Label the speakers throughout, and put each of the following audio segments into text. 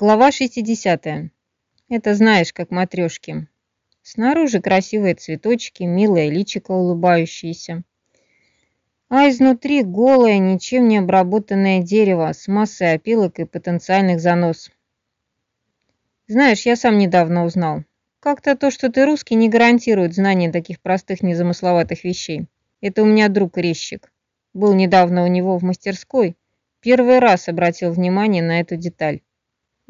Speaker 1: Глава 60. Это знаешь, как матрешки. Снаружи красивые цветочки, милое личико улыбающееся. А изнутри голое, ничем не обработанное дерево с массой опилок и потенциальных занос. Знаешь, я сам недавно узнал. Как-то то, что ты русский, не гарантирует знание таких простых незамысловатых вещей. Это у меня друг резчик. Был недавно у него в мастерской. Первый раз обратил внимание на эту деталь.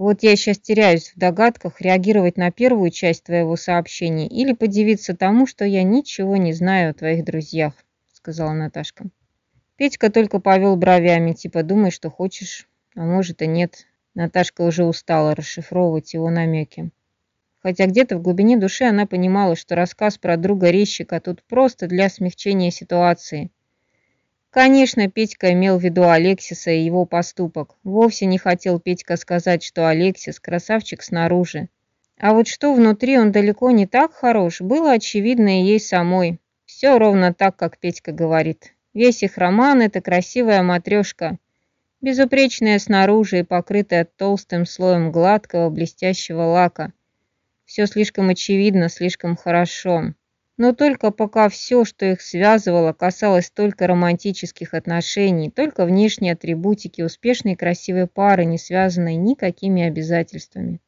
Speaker 1: Вот я сейчас теряюсь в догадках, реагировать на первую часть твоего сообщения или подивиться тому, что я ничего не знаю о твоих друзьях, сказала Наташка. Петька только повел бровями, типа думай, что хочешь, а может и нет. Наташка уже устала расшифровывать его намеки. Хотя где-то в глубине души она понимала, что рассказ про друга резчика тут просто для смягчения ситуации – Конечно, Петька имел в виду Алексиса и его поступок. Вовсе не хотел Петька сказать, что Алексис красавчик снаружи. А вот что внутри он далеко не так хорош, было очевидно и ей самой. Все ровно так, как Петька говорит. Весь их роман – это красивая матрешка, безупречная снаружи и покрытая толстым слоем гладкого блестящего лака. Все слишком очевидно, слишком хорошо. Но только пока все, что их связывало, касалось только романтических отношений, только внешней атрибутики успешной и красивой пары, не связанной никакими обязательствами.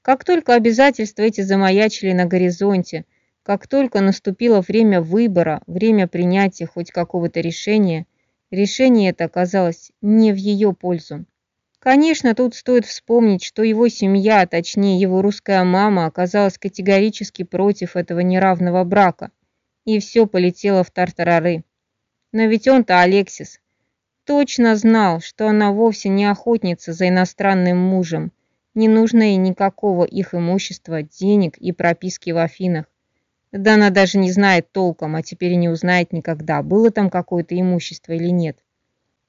Speaker 1: Как только обязательства эти замаячили на горизонте, как только наступило время выбора, время принятия хоть какого-то решения, решение это оказалось не в ее пользу. Конечно, тут стоит вспомнить, что его семья, а точнее его русская мама, оказалась категорически против этого неравного брака, и все полетело в тартарары. Но ведь он-то, Алексис, точно знал, что она вовсе не охотница за иностранным мужем, не нужно ей никакого их имущества, денег и прописки в Афинах. Да она даже не знает толком, а теперь не узнает никогда, было там какое-то имущество или нет.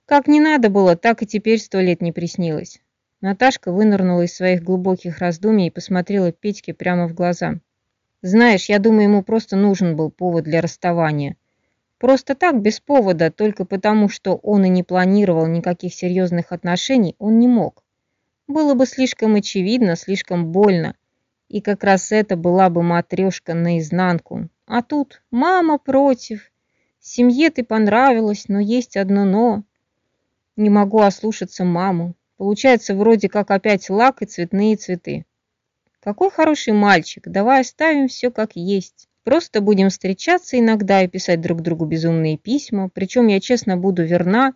Speaker 1: Как не надо было, так и теперь сто лет не приснилось. Наташка вынырнула из своих глубоких раздумий и посмотрела Петьке прямо в глаза. «Знаешь, я думаю, ему просто нужен был повод для расставания. Просто так, без повода, только потому, что он и не планировал никаких серьезных отношений, он не мог. Было бы слишком очевидно, слишком больно. И как раз это была бы матрешка наизнанку. А тут мама против. Семье ты понравилась, но есть одно «но». Не могу ослушаться маму. Получается вроде как опять лак и цветные цветы. Какой хороший мальчик, давай оставим все как есть. Просто будем встречаться иногда и писать друг другу безумные письма, причем я честно буду верна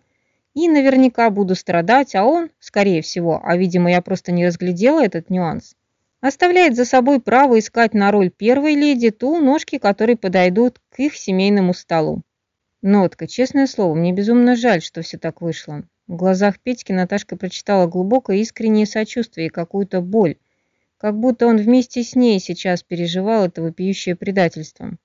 Speaker 1: и наверняка буду страдать, а он, скорее всего, а видимо я просто не разглядела этот нюанс, оставляет за собой право искать на роль первой леди ту ножки, которые подойдут к их семейному столу. Нотка, честное слово, мне безумно жаль, что все так вышло. В глазах Петьки Наташка прочитала глубокое искреннее сочувствие и какую-то боль, как будто он вместе с ней сейчас переживал это вопиющее предательство.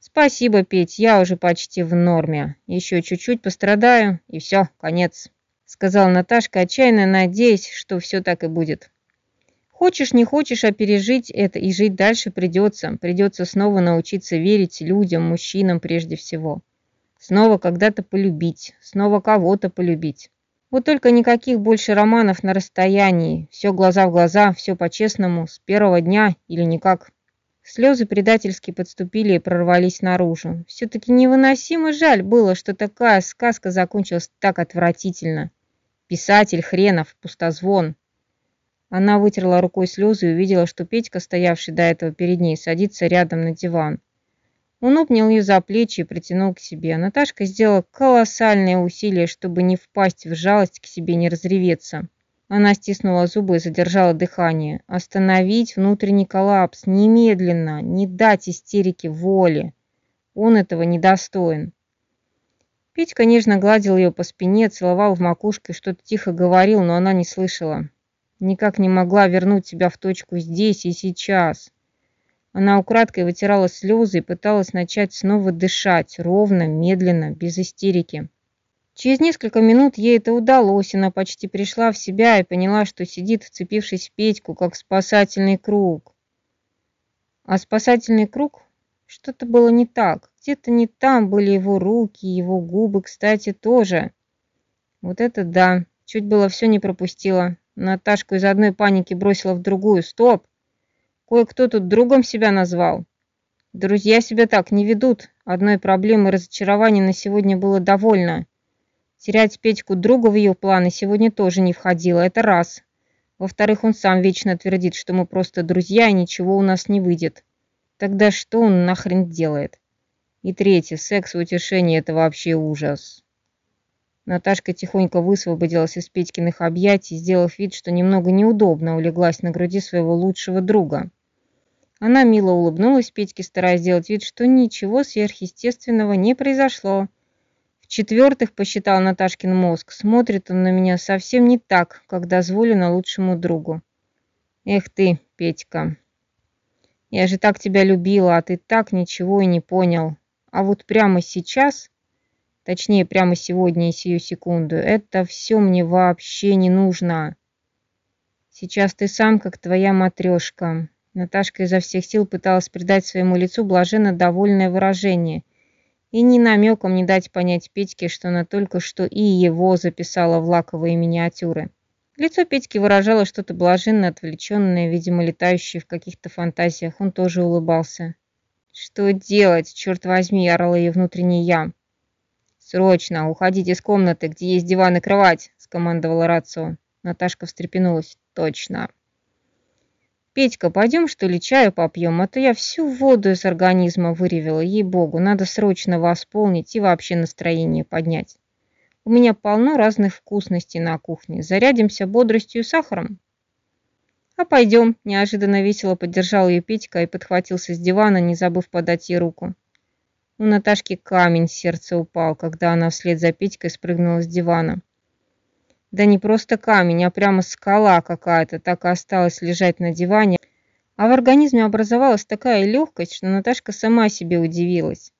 Speaker 1: «Спасибо, Петь, я уже почти в норме. Еще чуть-чуть пострадаю, и все, конец», сказала Наташка, отчаянно надеясь, что все так и будет. Хочешь, не хочешь, а пережить это и жить дальше придется. Придется снова научиться верить людям, мужчинам прежде всего. Снова когда-то полюбить, снова кого-то полюбить. Вот только никаких больше романов на расстоянии. Все глаза в глаза, все по-честному, с первого дня или никак. Слезы предательски подступили и прорвались наружу. Все-таки невыносимо жаль было, что такая сказка закончилась так отвратительно. Писатель хренов, пустозвон. Она вытерла рукой слезы и увидела, что Петька, стоявший до этого перед ней, садится рядом на диван. Он обнял ее за плечи и притянул к себе. Наташка сделала колоссальное усилие, чтобы не впасть в жалость к себе, не разреветься. Она стиснула зубы и задержала дыхание. Остановить внутренний коллапс немедленно, не дать истерике воли. Он этого недостоин. Петька нежно гладил ее по спине, целовал в макушку и что-то тихо говорил, но она не слышала. Никак не могла вернуть себя в точку здесь и сейчас. Она украдкой вытирала слезы и пыталась начать снова дышать, ровно, медленно, без истерики. Через несколько минут ей это удалось, она почти пришла в себя и поняла, что сидит, вцепившись в Петьку, как спасательный круг. А спасательный круг? Что-то было не так. Где-то не там были его руки, его губы, кстати, тоже. Вот это да, чуть было все не пропустила. Наташку из одной паники бросила в другую. Стоп! Кое-кто тут другом себя назвал. Друзья себя так не ведут. Одной проблемы разочарования на сегодня было довольно. Терять Петьку друга в ее планы сегодня тоже не входило. Это раз. Во-вторых, он сам вечно твердит, что мы просто друзья и ничего у нас не выйдет. Тогда что он нахрен делает? И третье, секс в утешении – это вообще ужас. Наташка тихонько высвободилась из Петькиных объятий, сделав вид, что немного неудобно улеглась на груди своего лучшего друга. Она мило улыбнулась Петьке, стараясь сделать вид, что ничего сверхъестественного не произошло. В-четвертых, посчитал Наташкин мозг, смотрит он на меня совсем не так, как дозволено лучшему другу. Эх ты, Петька, я же так тебя любила, а ты так ничего и не понял. А вот прямо сейчас, точнее прямо сегодня и сию секунду, это все мне вообще не нужно. Сейчас ты сам, как твоя матрешка. Наташка изо всех сил пыталась придать своему лицу блаженно довольное выражение – и ни намеком не дать понять Петьке, что она только что и его записала в лаковые миниатюры. Лицо Петьки выражало что-то блаженно отвлеченное, видимо, летающее в каких-то фантазиях. Он тоже улыбался. «Что делать, черт возьми!» – орала ее внутренний я. «Срочно! Уходите из комнаты, где есть диван и кровать!» – скомандовала Рацио. Наташка встрепенулась. «Точно!» «Петька, пойдем, что ли, чаю попьем, а то я всю воду из организма выревела, ей-богу, надо срочно восполнить и вообще настроение поднять. У меня полно разных вкусностей на кухне, зарядимся бодростью и сахаром». «А пойдем», – неожиданно весело поддержал ее Петька и подхватился с дивана, не забыв подать ей руку. У Наташки камень с сердца упал, когда она вслед за Петькой спрыгнула с дивана. Да не просто камень, а прямо скала какая-то так и осталась лежать на диване, а в организме образовалась такая легкость, что Наташка сама себе удивилась.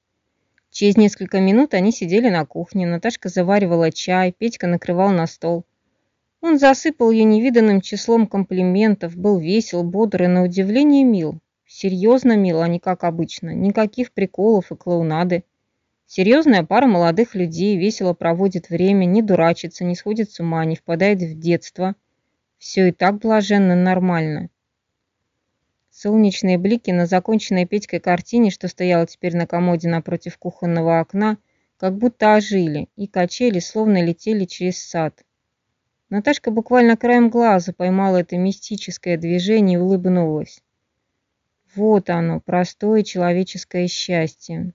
Speaker 1: Через несколько минут они сидели на кухне, Наташка заваривала чай, Петька накрывал на стол. Он засыпал ее невиданным числом комплиментов, был весел, бодр и на удивление мил. Серьезно мил, а не как обычно, никаких приколов и клоунады. Серьезная пара молодых людей весело проводит время, не дурачится, не сходит с ума, не впадает в детство. Все и так блаженно нормально. Солнечные блики на законченной Петькой картине, что стояла теперь на комоде напротив кухонного окна, как будто ожили, и качели словно летели через сад. Наташка буквально краем глаза поймала это мистическое движение и улыбнулась. Вот оно, простое человеческое счастье.